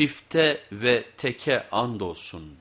çifte ve teke andolsun